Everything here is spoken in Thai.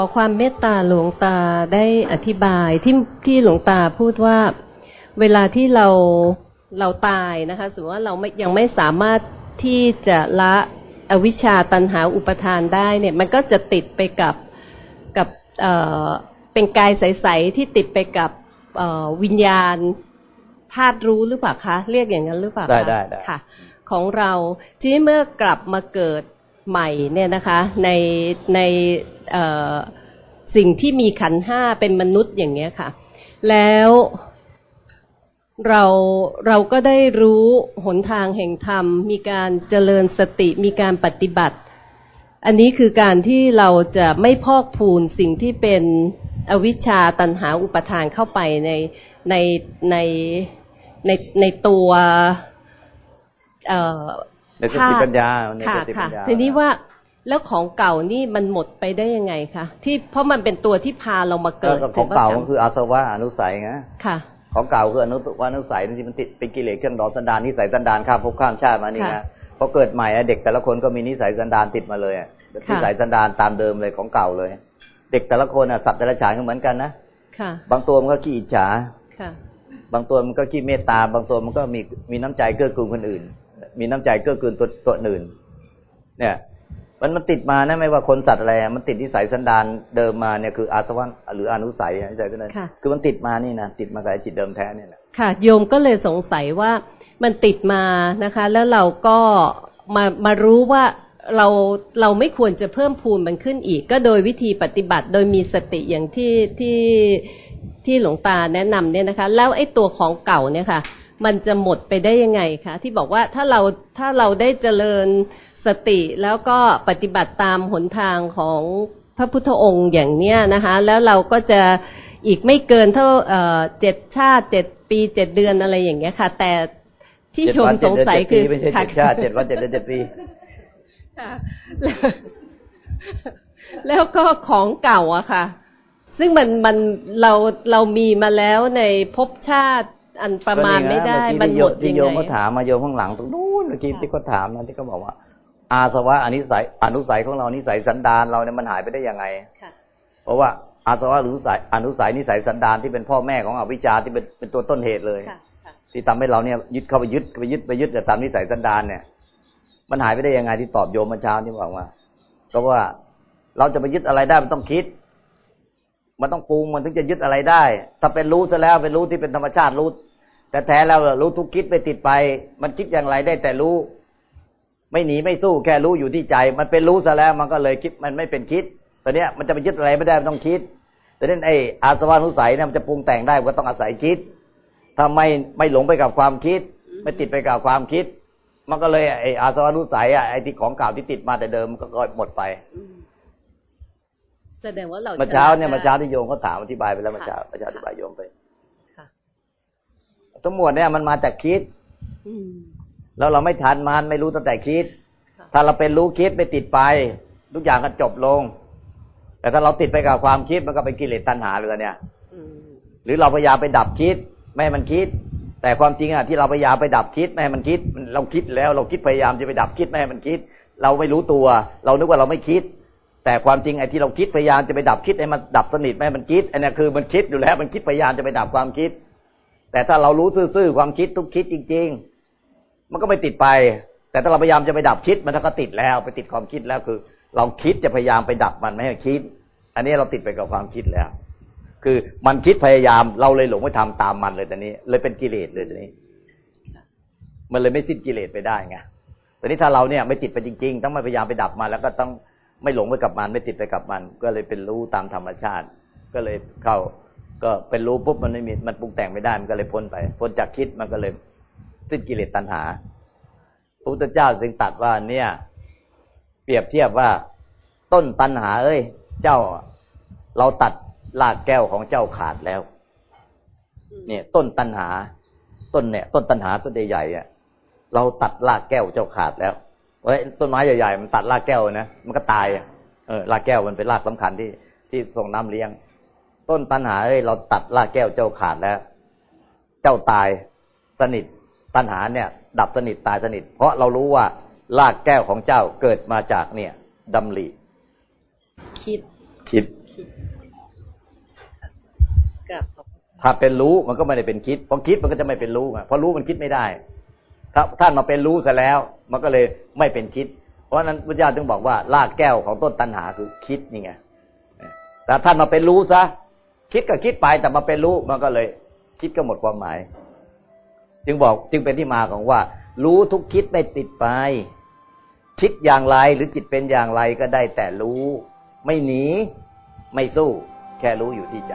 ขอความเมตตาหลวงตาได้อธิบายที่ที่หลวงตาพูดว่าเวลาที่เราเราตายนะคะสมมติว่าเราไม่ยังไม่สามารถที่จะละอวิชชาตันหาอุปทานได้เนี่ย มันก็จะติดไปกับกับเอ่อเป็นกายใสๆที่ติดไปกับเอ่อวิญญาณธาตุรู้หรือเปล่าคะ เรียกอย่างนั้นหรือเปล่าคะได้ได้ได้ค่ะ ของเราที่เมื่อกลับมาเกิดใหม่เนี่ยนะคะ ในในเอ่อ สิ่งที่มีขันธ์ห้าเป็นมนุษย์อย่างเงี้ยค่ะ แล้วเราเราก็ได้รู้หนทางแห่งธรรม มีการเจริญสติมีการปฏิบัติ อันนี้คือการที่เราจะไม่พอกพูนสิ่งที่เป็นอวิชชาตันหาอุปทานเข้าไปในในในในในตัวเอ่อในสติปัญญาในค่ะสติปัค่ะญญาทีนี้ว่า แล้วของเก่านี่มันหมดไปได้ยังไงคะที่เพราะมันเป็นตัวที่พาเรามาก็เกิดของเก่าแต่ก็ว่คืออาสวะอนุสัยไงค่ะ ของเก่าคืออนุวานุสัยที่มันติดเป็นกิเลสเครื่องดองสันดานนิสัยสันดานข้ามภพข้ามชาติมานี่ค่ะนะพอเกิดใหม่อะเด็กแต่ละคนก็มีนิสัยสันดานติดมาเลยอะค่ะนิสัยสันดานตามเดิมเลยของเก่าเลย เด็กแต่ละคนอะสัตว์แต่ละฉานก็เหมือนกันนะค่ะ บางตัวมันก็ขี้อิจฉาค่ะ บางตัวมันก็ขี้เมตตา บางตัวมันก็มีมีน้ำใจเกื้อกูลคนอื่น มีน้ำใจเกื้อกูลตัวตัวอื่น เนี่ย มันมันติดมานะไม่ว่าคนสัตว์อะไรอะมันติดนิสัยสันดานเดิมมาเนี่ยคืออาสวะหรืออนุสัยนิสัยสันดานค่ะคือมันติดมานี่นะติดมาสายจิตเดิมแท้เนี่ยแหละค่ะ โยมก็เลยสงสัยว่ามันติดมานะคะ แล้วเราก็มามารู้ว่าเราเราไม่ควรจะเพิ่มพูนมันขึ้นอีก ก็โดยวิธีปฏิบัติ โดยมีสติอย่างที่ที่ที่หลวงตาแนะนำเนี่ยนะคะ แล้วไอ้ตัวของเก่าเนี่ยค่ะ มันจะหมดไปได้ยังไงคะที่บอกว่าถ้าเราถ้าเราได้เจริญ สติแล้วก็ปฏิบัติตามหนทางของพระพุทธองค์อย่างเนี้ยนะคะ แล้วเราก็จะอีกไม่เกินเท่าเอ่อเจ็ดชาติเจ็ดปีเจ็ดเดือนอะไรอย่างเงี้ยค่ะ แต่ที่เจ็ดโยมวันสงสัยเจ็ดเดืนคือเจ็ดปีไม่ใช่เจ็ดชาติเจ็ดวันเจ็ดเดือนเจ็ดปีค่ะแล้วแล้วก็ของเก่าอะค่ะ ซึ่งมันมันเราเรามีมาแล้วในภพชาติอันประมาณไม่ได้ก็มันนี่หมไงดที่ยังโยมไงเขาถามมาโยมข้างหลังตรงนู้นเมื่อกี้ที่เขาถามนะที่เขาบอกว่า อาสวะอนิสัยอนุสัยของเรานิสัยสันดานเราเนี่ยมันหายไปได้ยังไงค่ะเพราะว่าอาสวะหรือนิสัยอนุสัยนิสัยสันดานที่เป็นพ่อแม่ของอวิชชาที่เป็นเป็นตัวต้นเหตุเลยค่ะค่ะที่ทำให้เราเนี่ยยึดเข้าไปยึดไปยึดไปยึดแต่ตามนิสัยสันดานเนี่ย มันหายไปได้ยังไงที่ตอบโยมเมื่อเช้าที่บอกว่าก็ว่าเราจะไปยึดอะไรได้มันต้องคิด มันต้องปรุงมันถึงจะยึดอะไรได้ ถ้าเป็นรู้ซะแล้วเป็นรู้ที่เป็นธรรมชาติรู้ แต่แท้แล้วรู้ทุกคิดไปติดไป มันคิดอย่างไรได้แต่รู้ ไม่หนีไม่สู้แค่รู้อยู่ที่ใจ มันเป็นรู้ซะแล้วมันก็เลยคิดมันไม่เป็นคิดตอนเนี้ยมันจะไปยึดอะไรไม่ได้มันต้องคิดแต่นั้นไอ้อาสวะนุสัยเนี่ยมันจะปรุงแต่งได้มันก็ต้องอาศัยคิดถ้าไม่ไม่หลงไปกับความคิด ไม่ติดไปกับความคิด มันก็เลยไอ้อาสวะนุสัยอะไอ้ที่ของเก่าที่ติดมาแต่เดิมมันก็หมดไปอืมแสดงว่าเราเมื่อเช้าเนี่ยชะเมื่อเช้าที่โยมเขาถามอธิบายไปแล้วเมื่อเช้าค่ะเมื่อเช้าอธิบายโยมไปค่ะทั้งหมดเนี่ยมันมาจากคิดอืม แล้วเราไม่ทันมันไม่รู้ตั้งแต่คิดค่ะถ้าเราเป็นรู้คิดไม่ติดไป ทุกอย่างก็จบลง แต่ถ้าเราติดไปกับความคิดมันก็เป็นกิเลสตัณหาเลยเนี่ยอืมหรือเราพยายามไปดับคิดไม่ให้มันคิด แต่ความจริงอะที่เราพยายามไปดับคิดไม่ให้มันคิดมันเราคิดแล้วเราคิดพยายามจะไปดับคิดไม่ให้มันคิด เราไม่รู้ตัว เรานึกว่าเราไม่คิด แต่ความจริงไอ้ที่เราคิดพยายามจะไปดับคิดให้มันดับสนิทไม่ให้มันคิดอันนี้คือมันคิดอยู่แล้วมันคิดพยายามจะไปดับความคิด แต่ถ้าเรารู้ซื่อๆความคิดทุกคิดจริง ๆ มันก็ไม่ติดไป แต่ถ้าเราพยายามจะไปดับคิดมันก็ติดแล้ว ไปติดความคิดแล้วคือ เราคิดจะพยายามไปดับมันไม่ให้คิด อันนี้เราติดไปกับความคิดแล้ว คือมันคิดพยายามเราเลยหลงไปทำตามมันเลยตอนนี้ เลยเป็นกิเลสเลยตอนนี้ มันเลยไม่สิ้นกิเลสไปได้ไงแต่นี้ถ้าเราเนี่ยไม่ติดไปจริง ๆ ต้องไม่พยายามไปดับมันแล้วก็ต้องไม่หลงไปกับมัน ไม่ติดไปกับมัน ก็เลยเป็นรู้ตามธรรมชาติ ก็เลยเข้า ก็เป็นรู้ปุ๊บมันไม่มีมันปรุงแต่งไม่ได้มันก็เลยพ้นไปพ้นจากคิดมันก็เลย สิ้นกิเลสตัณหาพระพุทธเจ้าจึงตรัสว่าเนี่ย เปรียบเทียบว่าต้นตัณหา เอ้ย เจ้าเราตัดรากแก้วของเจ้าขาดแล้ว เนี่ย ต้นตัณหา ต้นเนี่ย ต้นตัณหาต้นใหญ่ๆอ่เราตัดรากแก้วเจ้าขาดแล้วเฮ้ยต้นไม้ใหญ่ๆมันตัดรากแก้วนะมันก็ตายเออรากแก้วมันเป็นรากสำคัญที่ที่ส่งน้ำเลี้ยง ต้นตัณหาเอ้ยเราตัดรากแก้วเจ้าขาดแล้ว เจ้าตายสนิท ตัณหาเนี่ย ดับสนิทตายสนิท เพราะเรารู้ว่ารากแก้วของเจ้าเกิดมาจากเนี่ยดำริคิดคิดกับถ้าเป็นรู้มันก็ไม่ได้เป็นคิดเพราะคิดมันก็จะไม่เป็นรู้ไงเพราะรู้มันคิดไม่ได้ ถ้าท่านมาเป็นรู้ซะแล้ว มันก็เลยไม่เป็นคิด เพราะฉะนั้นพระเจ้าจึงบอกว่าลากแก้วของต้นตัณหาคือคิดนี่ไงแต่ท่านมาเป็นรู้ซะคิดก็คิดไปแต่มาเป็นรู้มันก็เลย คิดก็หมดความหมาย จึงบอกจึงเป็นที่มาของว่า รู้ทุกคิดไม่ติดไป คิดอย่างไรหรือจิตเป็นอย่างไรก็ได้แต่รู้ ไม่หนี ไม่สู้ แค่รู้อยู่ที่ใจ